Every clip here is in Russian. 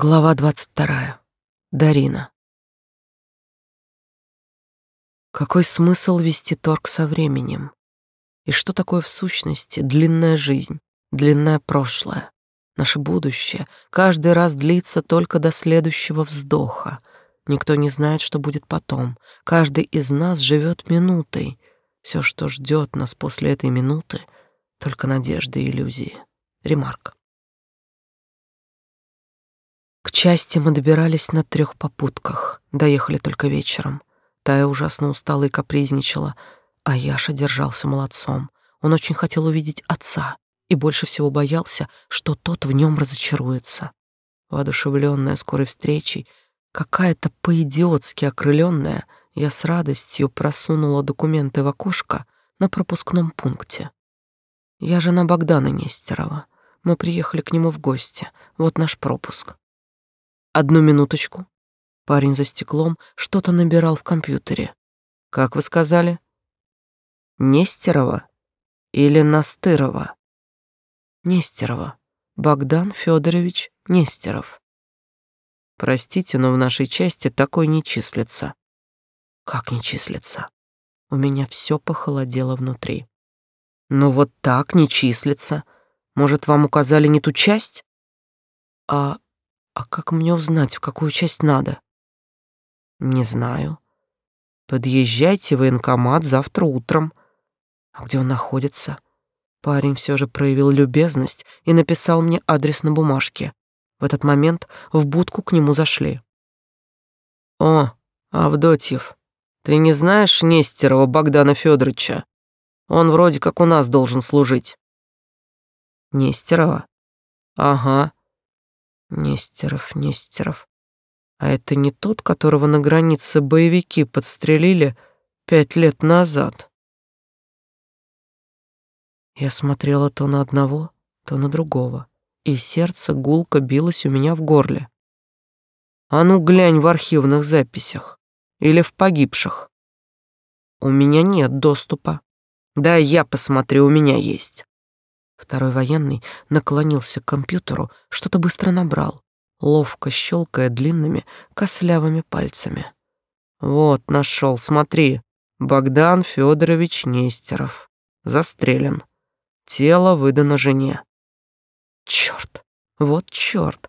Глава двадцать вторая. Дарина. Какой смысл вести торг со временем? И что такое в сущности длинная жизнь, длинное прошлое? Наше будущее каждый раз длится только до следующего вздоха. Никто не знает, что будет потом. Каждый из нас живет минутой. Все, что ждет нас после этой минуты, только надежды и иллюзии. Ремарк. Части мы добирались на трех попутках, доехали только вечером. Тая ужасно устала и капризничала, а Яша держался молодцом. Он очень хотел увидеть отца и больше всего боялся, что тот в нем разочаруется. Воодушевленная скорой встречей, какая-то по-идиотски окрыленная, я с радостью просунула документы в окошко на пропускном пункте. Я жена Богдана Нестерова. Мы приехали к нему в гости. Вот наш пропуск. Одну минуточку. Парень за стеклом что-то набирал в компьютере. Как вы сказали? Нестерова или Настырова? Нестерова. Богдан Федорович Нестеров. Простите, но в нашей части такой не числится. Как не числится? У меня все похолодело внутри. Ну вот так не числится. Может, вам указали не ту часть? А а как мне узнать, в какую часть надо? Не знаю. Подъезжайте в военкомат завтра утром. А где он находится? Парень все же проявил любезность и написал мне адрес на бумажке. В этот момент в будку к нему зашли. О, Авдотьев, ты не знаешь Нестерова Богдана Федоровича? Он вроде как у нас должен служить. Нестерова? Ага. Нестеров, Нестеров. А это не тот, которого на границе боевики подстрелили пять лет назад? Я смотрела то на одного, то на другого, и сердце гулко билось у меня в горле. А ну глянь в архивных записях или в погибших. У меня нет доступа. Да, я посмотрю, у меня есть. Второй военный наклонился к компьютеру, что-то быстро набрал, ловко щелкая длинными кослявыми пальцами. Вот, нашел, смотри. Богдан Федорович Нестеров. Застрелен. Тело выдано жене. Черт, вот черт.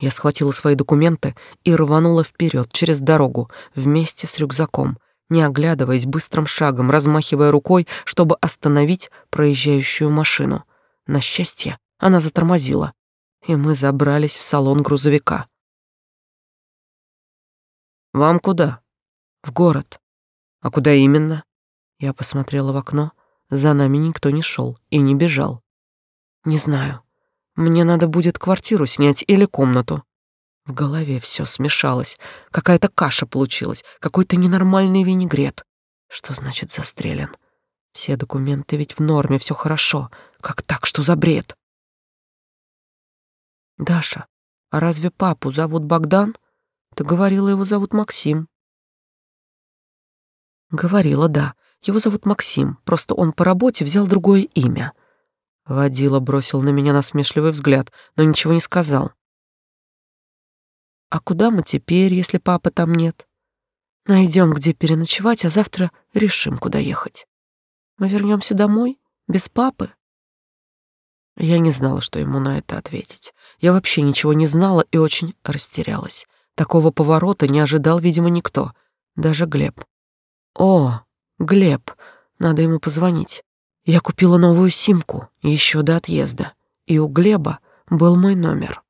Я схватила свои документы и рванула вперед через дорогу вместе с рюкзаком, не оглядываясь быстрым шагом, размахивая рукой, чтобы остановить проезжающую машину. На счастье, она затормозила, и мы забрались в салон грузовика. «Вам куда?» «В город». «А куда именно?» Я посмотрела в окно. За нами никто не шел и не бежал. «Не знаю. Мне надо будет квартиру снять или комнату. В голове все смешалось. Какая-то каша получилась, какой-то ненормальный винегрет. Что значит застрелен? Все документы ведь в норме, все хорошо. Как так, что за бред? Даша, а разве папу зовут Богдан? Ты говорила, его зовут Максим. Говорила, да. Его зовут Максим, просто он по работе взял другое имя. Водила бросил на меня насмешливый взгляд, но ничего не сказал. А куда мы теперь, если папы там нет? Найдем, где переночевать, а завтра решим, куда ехать. Мы вернемся домой? Без папы? Я не знала, что ему на это ответить. Я вообще ничего не знала и очень растерялась. Такого поворота не ожидал, видимо, никто. Даже Глеб. О, Глеб, надо ему позвонить. Я купила новую симку еще до отъезда, и у Глеба был мой номер.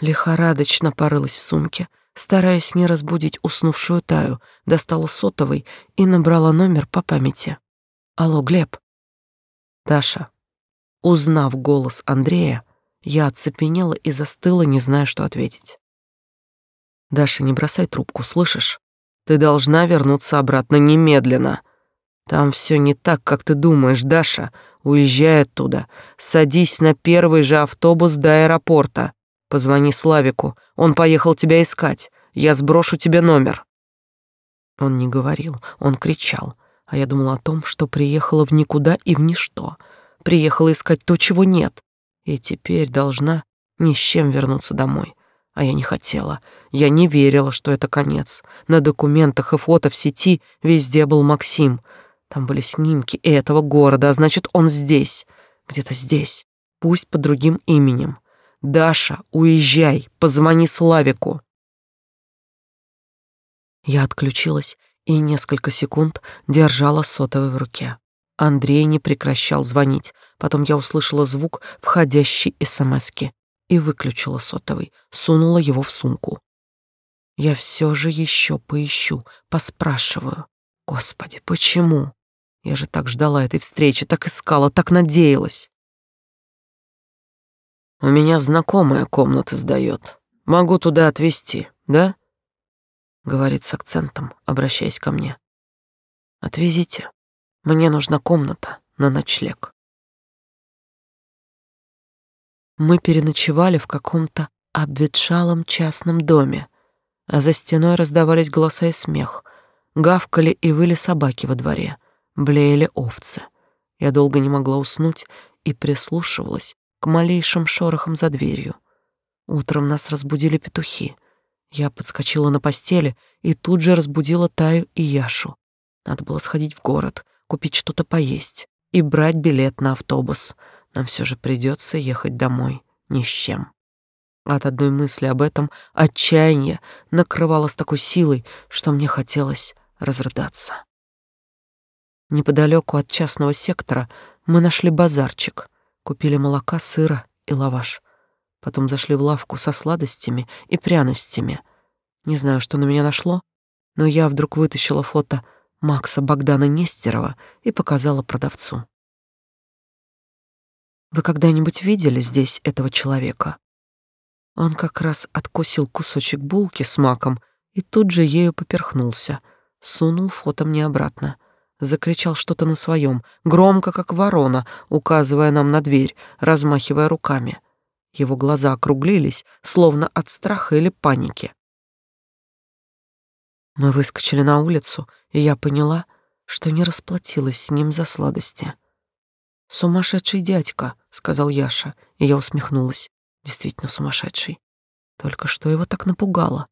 Лихорадочно порылась в сумке, стараясь не разбудить уснувшую Таю, достала сотовый и набрала номер по памяти. «Алло, Глеб?» «Даша». Узнав голос Андрея, я оцепенела и застыла, не зная, что ответить. «Даша, не бросай трубку, слышишь? Ты должна вернуться обратно немедленно. Там все не так, как ты думаешь, Даша. Уезжай оттуда. Садись на первый же автобус до аэропорта. Позвони Славику, он поехал тебя искать. Я сброшу тебе номер. Он не говорил, он кричал, а я думала о том, что приехала в никуда и в ничто. Приехала искать то, чего нет. И теперь должна ни с чем вернуться домой. А я не хотела. Я не верила, что это конец. На документах и фото в сети везде был Максим. Там были снимки этого города, а значит, он здесь. Где-то здесь. Пусть под другим именем. Даша, уезжай, позвони Славику. Я отключилась и несколько секунд держала сотовый в руке. Андрей не прекращал звонить. Потом я услышала звук входящей СМСки и выключила сотовый, сунула его в сумку. Я все же еще поищу, поспрашиваю. Господи, почему? Я же так ждала этой встречи, так искала, так надеялась. У меня знакомая комнаты сдает. Могу туда отвезти, да? Говорит с акцентом, обращаясь ко мне. Отвезите. Мне нужна комната на ночлег. Мы переночевали в каком-то обветшалом частном доме, а за стеной раздавались голоса и смех. Гавкали и выли собаки во дворе, блеяли овцы. Я долго не могла уснуть и прислушивалась к малейшим шорохам за дверью. Утром нас разбудили петухи. Я подскочила на постели и тут же разбудила Таю и Яшу. Надо было сходить в город, купить что-то поесть и брать билет на автобус. Нам все же придется ехать домой ни с чем. От одной мысли об этом отчаяние накрывало с такой силой, что мне хотелось разрыдаться. Неподалеку от частного сектора мы нашли базарчик, купили молока, сыра и лаваш. Потом зашли в лавку со сладостями и пряностями. Не знаю, что на меня нашло, но я вдруг вытащила фото Макса Богдана Нестерова и показала продавцу. Вы когда-нибудь видели здесь этого человека? Он как раз откусил кусочек булки с маком и тут же ею поперхнулся, сунул фото мне обратно, закричал что-то на своем, громко, как ворона, указывая нам на дверь, размахивая руками. Его глаза округлились, словно от страха или паники. Мы выскочили на улицу, и я поняла, что не расплатилась с ним за сладости. «Сумасшедший дядька», — сказал Яша, и я усмехнулась. Действительно сумасшедший. Только что его так напугало?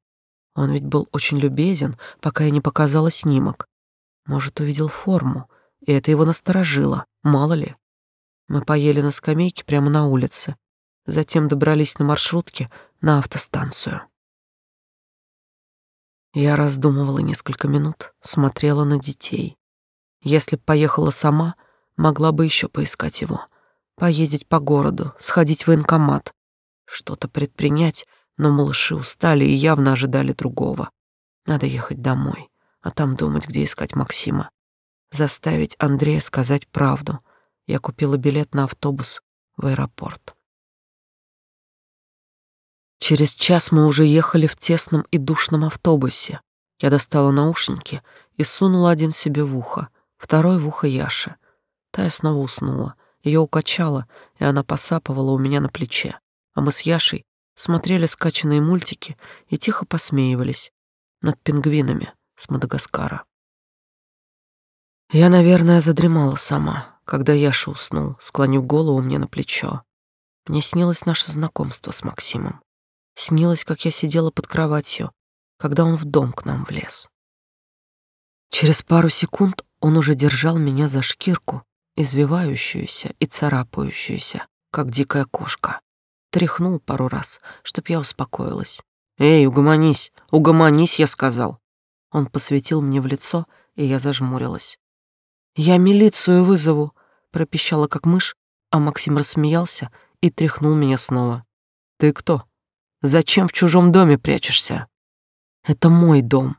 Он ведь был очень любезен, пока я не показала снимок. Может, увидел форму, и это его насторожило, мало ли. Мы поели на скамейке прямо на улице, затем добрались на маршрутке на автостанцию. Я раздумывала несколько минут, смотрела на детей. Если б поехала сама, могла бы еще поискать его. Поездить по городу, сходить в военкомат. Что-то предпринять, но малыши устали и явно ожидали другого. Надо ехать домой, а там думать, где искать Максима. Заставить Андрея сказать правду. Я купила билет на автобус в аэропорт. Через час мы уже ехали в тесном и душном автобусе. Я достала наушники и сунула один себе в ухо, второй в ухо Яше. Тая снова уснула. Ее укачало, и она посапывала у меня на плече. А мы с Яшей смотрели скачанные мультики и тихо посмеивались над пингвинами с Мадагаскара. Я, наверное, задремала сама, когда Яша уснул, склонив голову мне на плечо. Мне снилось наше знакомство с Максимом. Снилось, как я сидела под кроватью, когда он в дом к нам влез. Через пару секунд он уже держал меня за шкирку, извивающуюся и царапающуюся, как дикая кошка. Тряхнул пару раз, чтоб я успокоилась. «Эй, угомонись! Угомонись!» — я сказал. Он посветил мне в лицо, и я зажмурилась. «Я милицию вызову!» — пропищала как мышь, а Максим рассмеялся и тряхнул меня снова. «Ты кто?» Зачем в чужом доме прячешься? Это мой дом.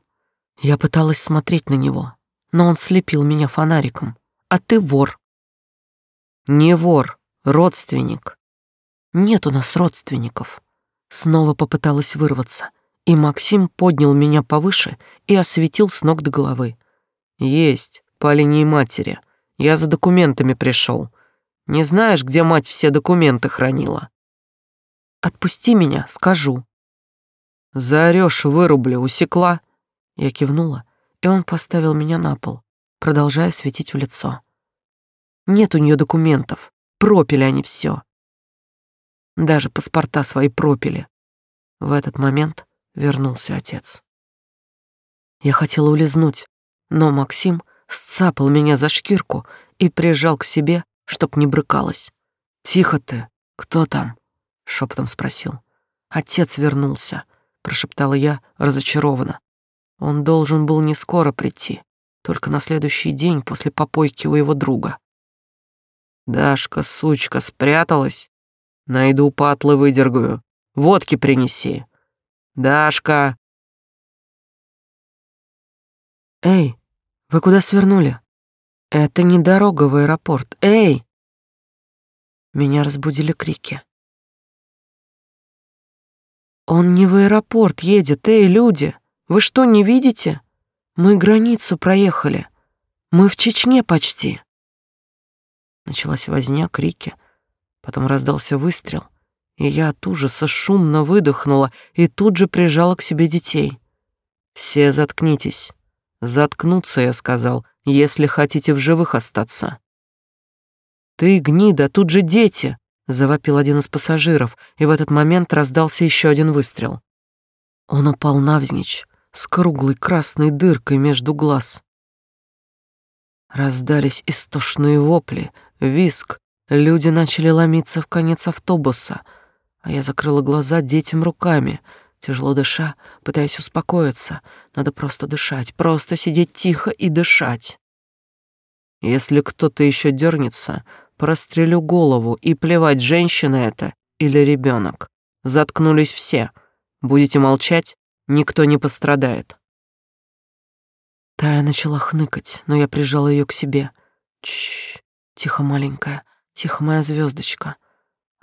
Я пыталась смотреть на него, но он слепил меня фонариком. А ты вор. Не вор, родственник. Нет у нас родственников. Снова попыталась вырваться, и Максим поднял меня повыше и осветил с ног до головы. Есть, по линии матери. Я за документами пришел. Не знаешь, где мать все документы хранила? Отпусти меня, скажу. Заорёшь, вырублю, усекла. Я кивнула, и он поставил меня на пол, продолжая светить в лицо. Нет у нее документов, пропили они все. Даже паспорта свои пропили. В этот момент вернулся отец. Я хотела улизнуть, но Максим сцапал меня за шкирку и прижал к себе, чтоб не брыкалась. «Тихо ты! Кто там?» — шепотом спросил. «Отец вернулся», — прошептала я разочарованно. Он должен был не скоро прийти, только на следующий день после попойки у его друга. «Дашка, сучка, спряталась? Найду патлы, выдергаю. Водки принеси. Дашка!» «Эй, вы куда свернули? Это не дорога в аэропорт. Эй!» Меня разбудили крики. «Он не в аэропорт едет, эй, люди! Вы что, не видите? Мы границу проехали. Мы в Чечне почти!» Началась возня, крики. Потом раздался выстрел, и я от ужаса шумно выдохнула и тут же прижала к себе детей. «Все заткнитесь!» Заткнуться, я сказал, если хотите в живых остаться. Ты, гнида, тут же дети, завопил один из пассажиров, и в этот момент раздался еще один выстрел. Он упал навзничь, с круглой красной дыркой между глаз. Раздались истошные вопли, виск, люди начали ломиться в конец автобуса, а я закрыла глаза детям руками — Тяжело дыша, пытаясь успокоиться. Надо просто дышать, просто сидеть тихо и дышать. Если кто-то еще дернется, прострелю голову и плевать, женщина это или ребенок. Заткнулись все. Будете молчать, никто не пострадает. Тая начала хныкать, но я прижала ее к себе. Тихо, маленькая, тихо, моя звездочка.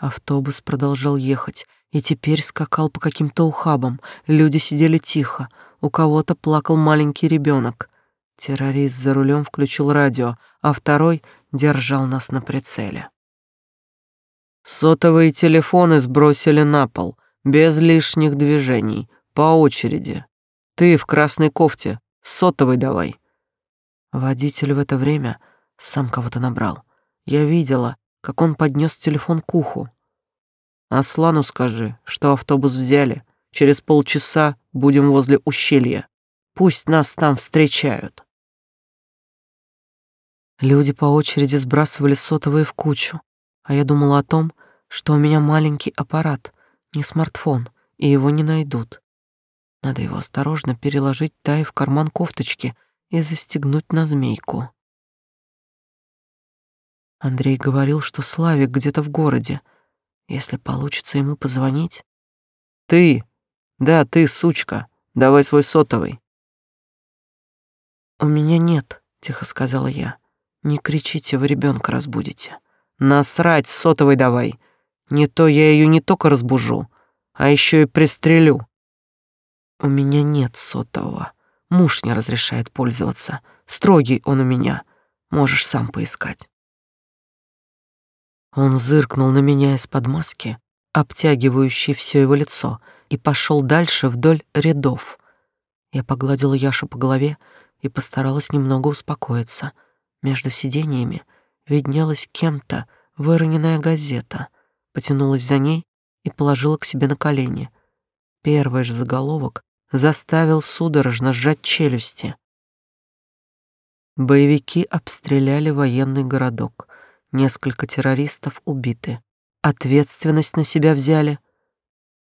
Автобус продолжал ехать, и теперь скакал по каким-то ухабам. Люди сидели тихо, у кого-то плакал маленький ребенок. Террорист за рулем включил радио, а второй держал нас на прицеле. Сотовые телефоны сбросили на пол, без лишних движений, по очереди. Ты в красной кофте, сотовый давай. Водитель в это время сам кого-то набрал. Я видела, как он поднес телефон к уху. Аслану скажи, что автобус взяли. Через полчаса будем возле ущелья. Пусть нас там встречают. Люди по очереди сбрасывали сотовые в кучу, а я думала о том, что у меня маленький аппарат, не смартфон, и его не найдут. Надо его осторожно переложить Тай в карман кофточки и застегнуть на змейку. Андрей говорил, что Славик где-то в городе, если получится ему позвонить... Ты! Да, ты, сучка. Давай свой сотовый. У меня нет, тихо сказала я. Не кричите, вы ребенка разбудите. Насрать, сотовый давай. Не то я ее не только разбужу, а еще и пристрелю. У меня нет сотового. Муж не разрешает пользоваться. Строгий он у меня. Можешь сам поискать. Он зыркнул на меня из-под маски, обтягивающей все его лицо, и пошел дальше вдоль рядов. Я погладила Яшу по голове и постаралась немного успокоиться. Между сидениями виднелась кем-то выроненная газета, потянулась за ней и положила к себе на колени. Первый же заголовок заставил судорожно сжать челюсти. Боевики обстреляли военный городок. Несколько террористов убиты. Ответственность на себя взяли.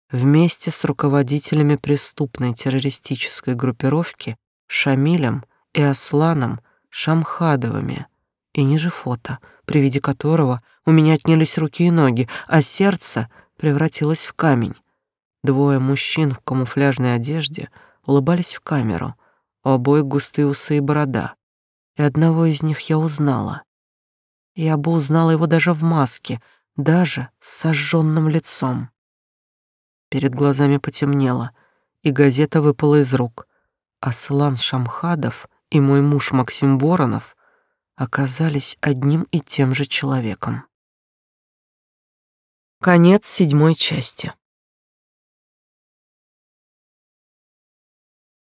Вместе с руководителями преступной террористической группировки Шамилем и Асланом Шамхадовыми. И ниже фото, при виде которого у меня отнялись руки и ноги, а сердце превратилось в камень. Двое мужчин в камуфляжной одежде улыбались в камеру, у обоих густые усы и борода. И одного из них я узнала. Я бы узнала его даже в маске, даже с сожженным лицом. Перед глазами потемнело, и газета выпала из рук. Аслан Шамхадов и мой муж Максим Воронов оказались одним и тем же человеком. Конец седьмой части.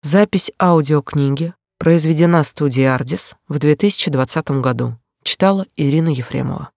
Запись аудиокниги произведена студией Ардис в 2020 году. Читала Ирина Ефремова.